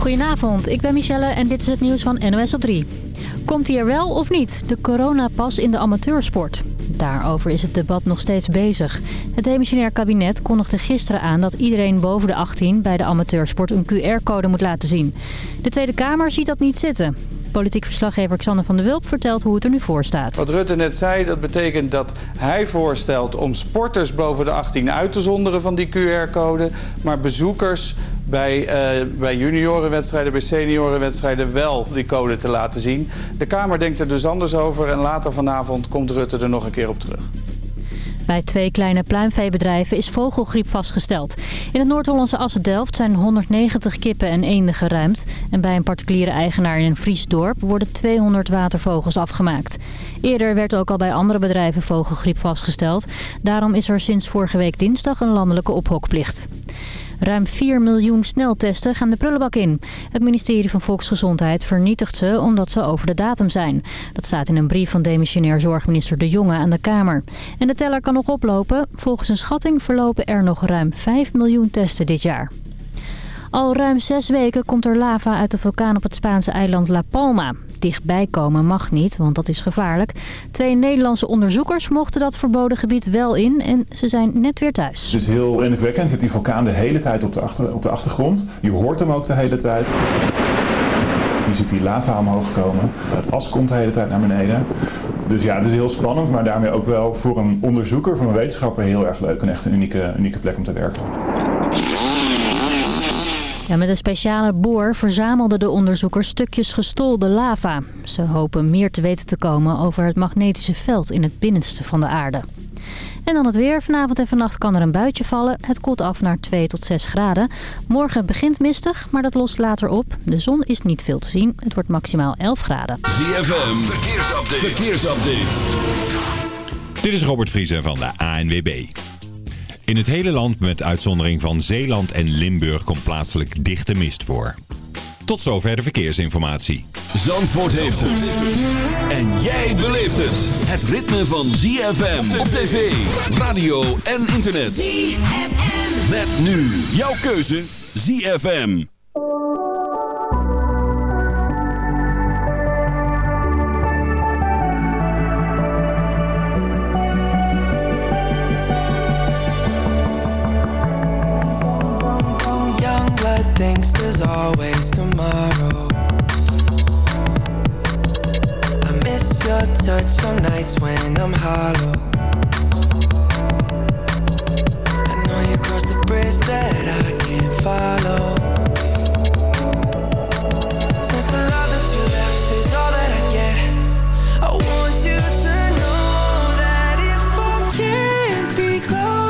Goedenavond, ik ben Michelle en dit is het nieuws van NOS op 3. Komt hij er wel of niet, de coronapas in de amateursport? Daarover is het debat nog steeds bezig. Het demissionair kabinet kondigde gisteren aan dat iedereen boven de 18 bij de amateursport een QR-code moet laten zien. De Tweede Kamer ziet dat niet zitten. Politiek verslaggever Xander van der Wulp vertelt hoe het er nu voor staat. Wat Rutte net zei, dat betekent dat hij voorstelt om sporters boven de 18 uit te zonderen van die QR-code. Maar bezoekers bij, uh, bij juniorenwedstrijden, bij seniorenwedstrijden wel die code te laten zien. De Kamer denkt er dus anders over en later vanavond komt Rutte er nog een keer op terug. Bij twee kleine pluimveebedrijven is vogelgriep vastgesteld. In het Noord-Hollandse Assen-Delft zijn 190 kippen en eenden geruimd. En bij een particuliere eigenaar in een Fries dorp worden 200 watervogels afgemaakt. Eerder werd ook al bij andere bedrijven vogelgriep vastgesteld. Daarom is er sinds vorige week dinsdag een landelijke ophokplicht. Ruim 4 miljoen sneltesten gaan de prullenbak in. Het ministerie van Volksgezondheid vernietigt ze omdat ze over de datum zijn. Dat staat in een brief van demissionair zorgminister De Jonge aan de Kamer. En de teller kan nog oplopen. Volgens een schatting verlopen er nog ruim 5 miljoen testen dit jaar. Al ruim zes weken komt er lava uit de vulkaan op het Spaanse eiland La Palma. Dichtbij komen mag niet, want dat is gevaarlijk. Twee Nederlandse onderzoekers mochten dat verboden gebied wel in en ze zijn net weer thuis. Het is heel indrukwekkend. Je die vulkaan de hele tijd op de, achter, op de achtergrond. Je hoort hem ook de hele tijd. Je ziet die lava omhoog komen. Het as komt de hele tijd naar beneden. Dus ja, het is heel spannend, maar daarmee ook wel voor een onderzoeker, voor een wetenschapper heel erg leuk. En echt een unieke, unieke plek om te werken. Ja, met een speciale boor verzamelden de onderzoekers stukjes gestolde lava. Ze hopen meer te weten te komen over het magnetische veld in het binnenste van de aarde. En dan het weer. Vanavond en vannacht kan er een buitje vallen. Het koelt af naar 2 tot 6 graden. Morgen begint mistig, maar dat lost later op. De zon is niet veel te zien. Het wordt maximaal 11 graden. ZFM, verkeersupdate. verkeersupdate. Dit is Robert Vriezen van de ANWB. In het hele land met uitzondering van Zeeland en Limburg komt plaatselijk dichte mist voor. Tot zover de verkeersinformatie. Zandvoort heeft het. En jij beleeft het. Het ritme van ZFM op tv, radio en internet. ZFM. Met nu jouw keuze ZFM. Thinks there's always tomorrow. I miss your touch on nights when I'm hollow. I know you crossed the bridge that I can't follow. Since the love that you left is all that I get, I want you to know that if I can't be close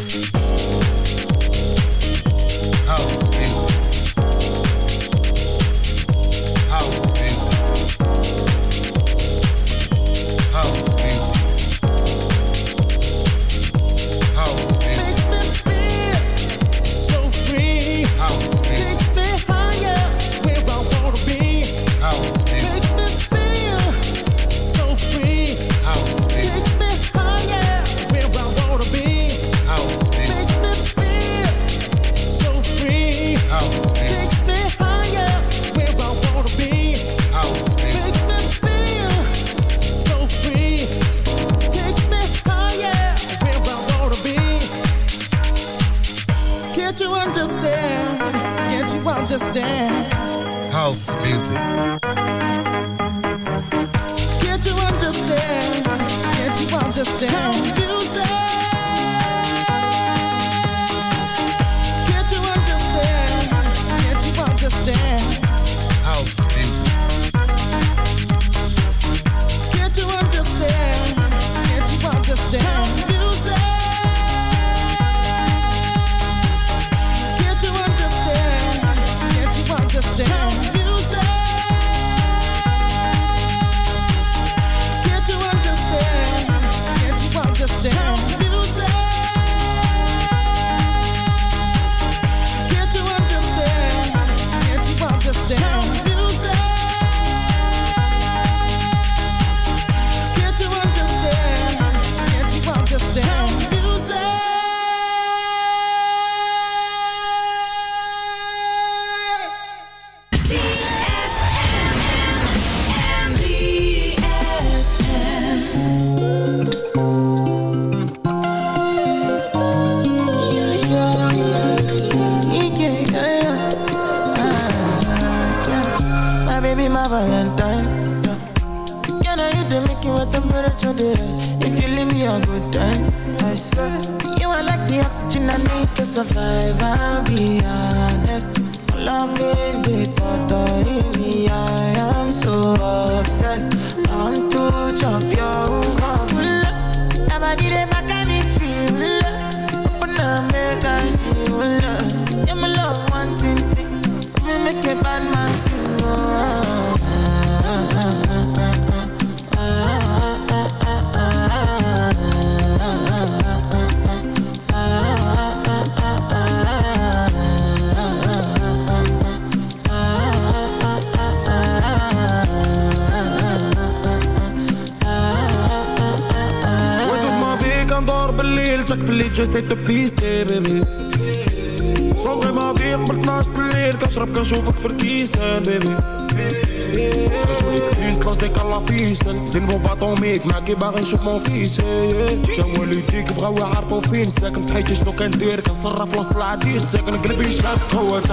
this second gonna be shot towards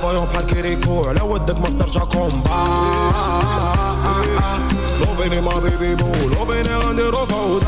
Voyons pas qu'il récourt, là où dès que ma serge à combat L'eau venait m'en des beaux, l'eau venait en des roses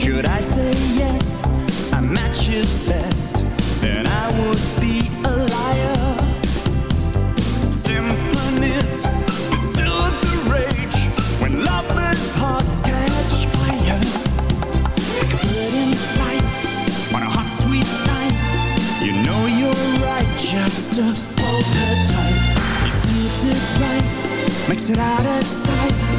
Should I say yes, I match his best, then I would be a liar. Symphonies, it's still the rage when lovers' hearts catch fire. Like a bird in flight on a hot, sweet night. You know you're right, just to hold her tight. He suits it right, makes it out of sight.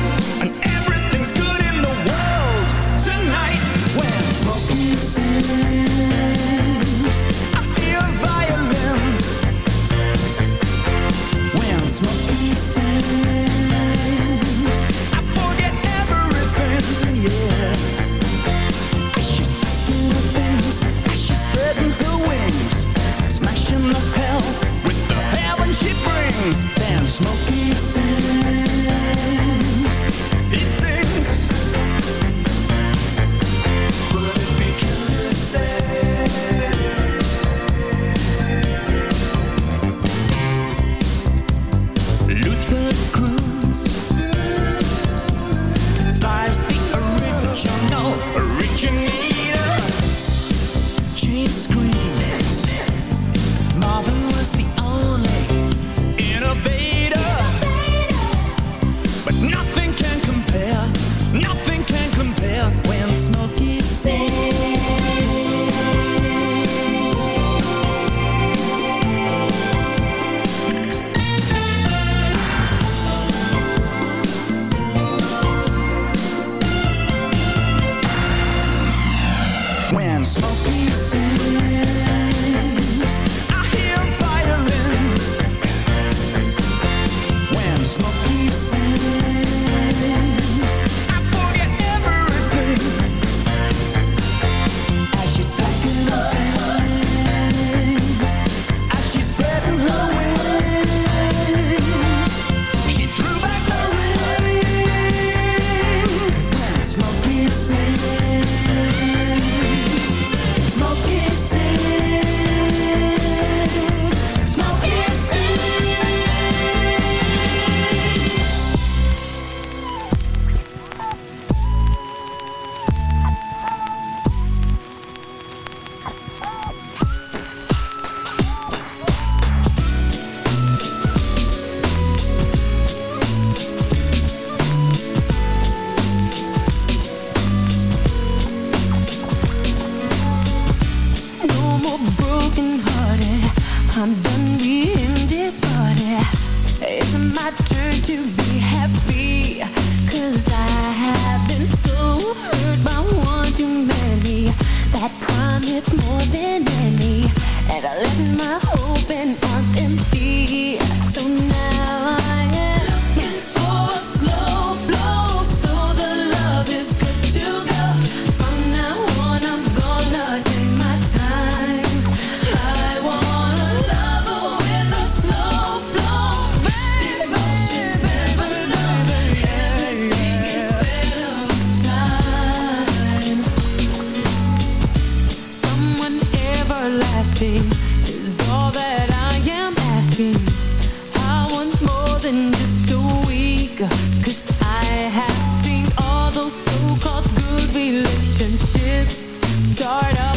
Relationships start up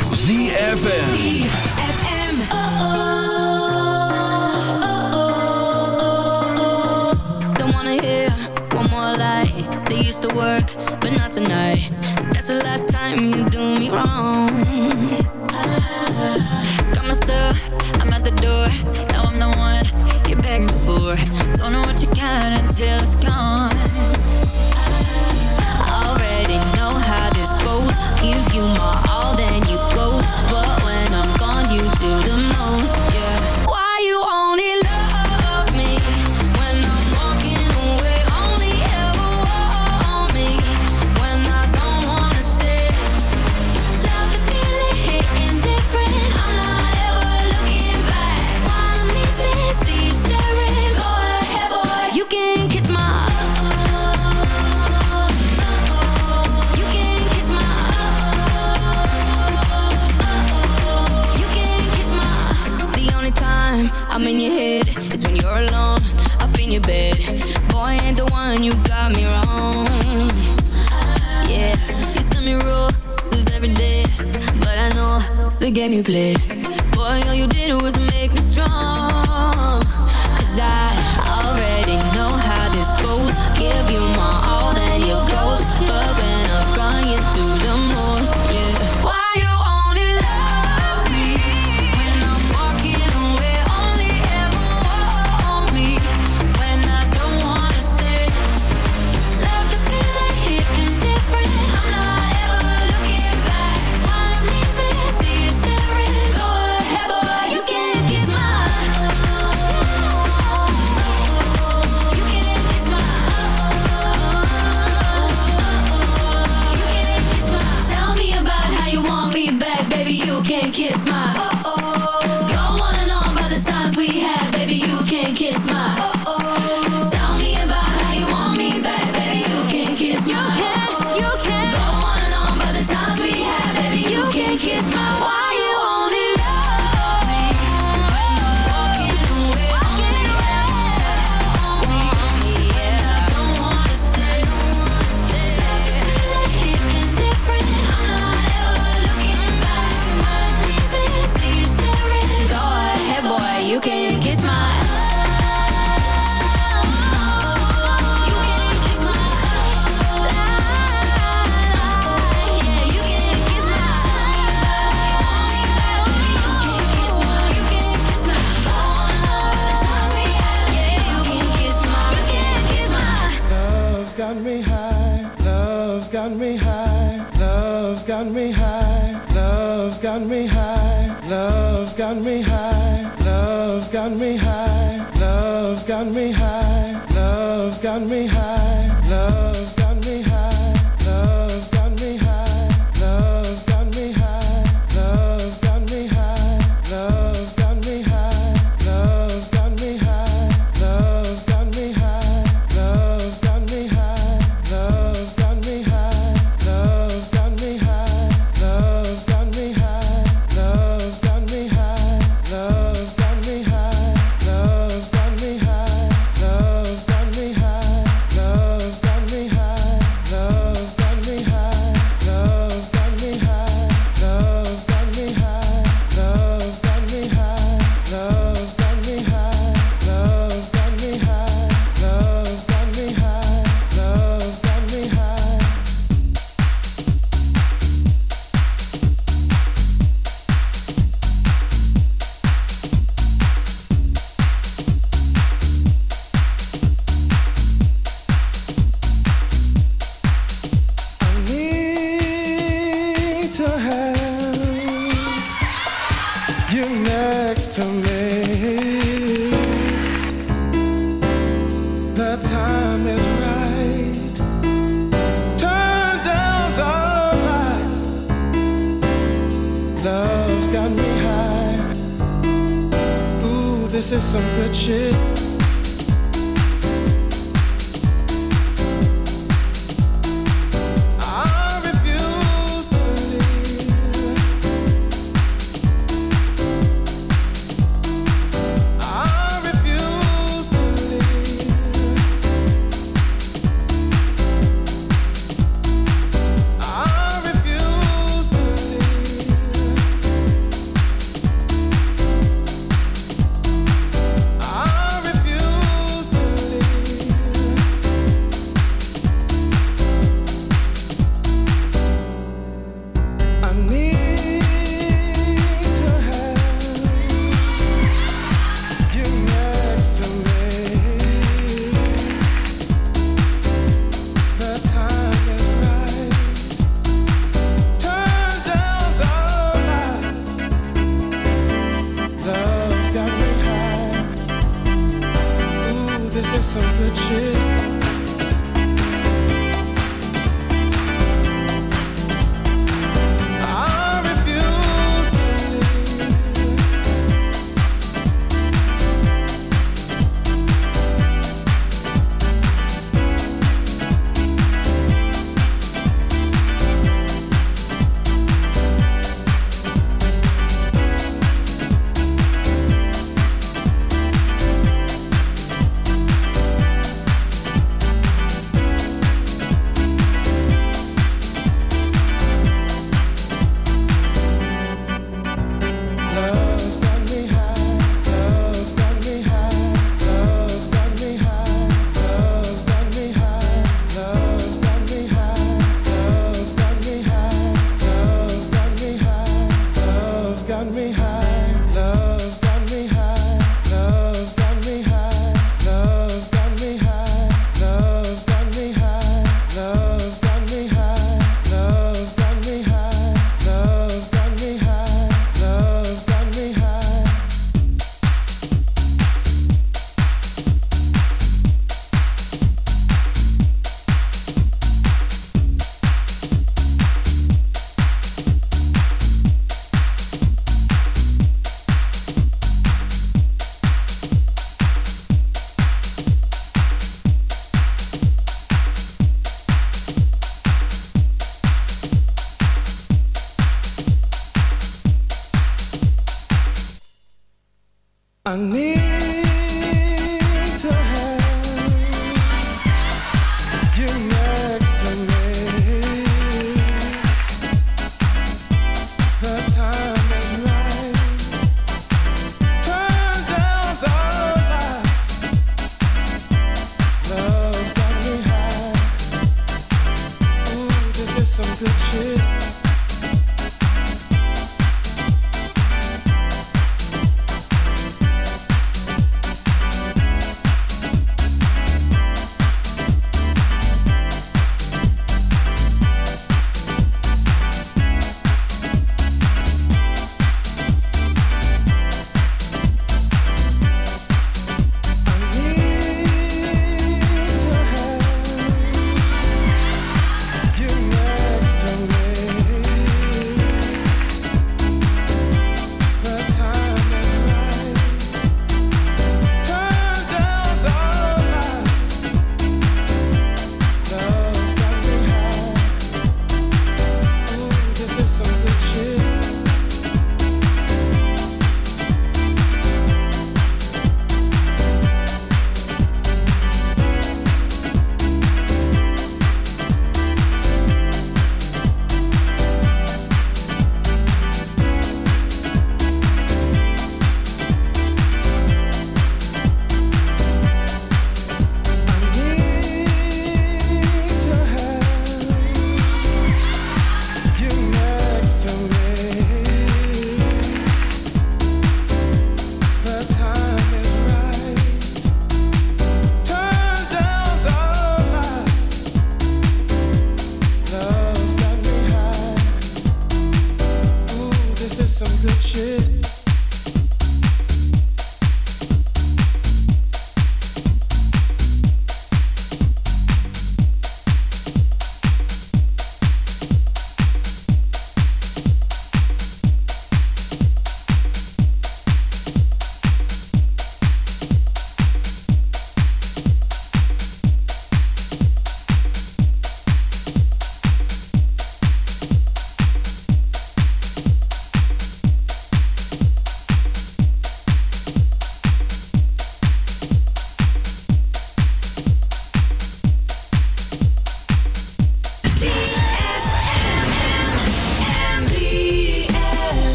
Z FM Uh oh Don't wanna hear one more ZFN They used to work, but not tonight. That's the last time you do me wrong. Got my stuff, I'm at the door. Now I'm the one you're begging for. Don't know what you can until it's gone. nublé.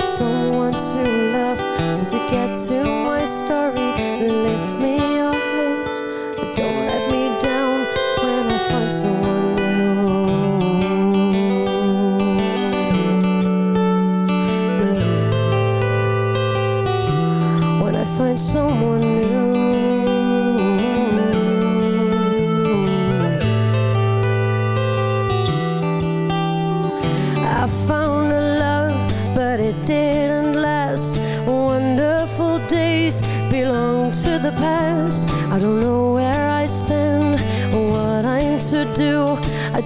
someone to love. So to get to my story, lift me up.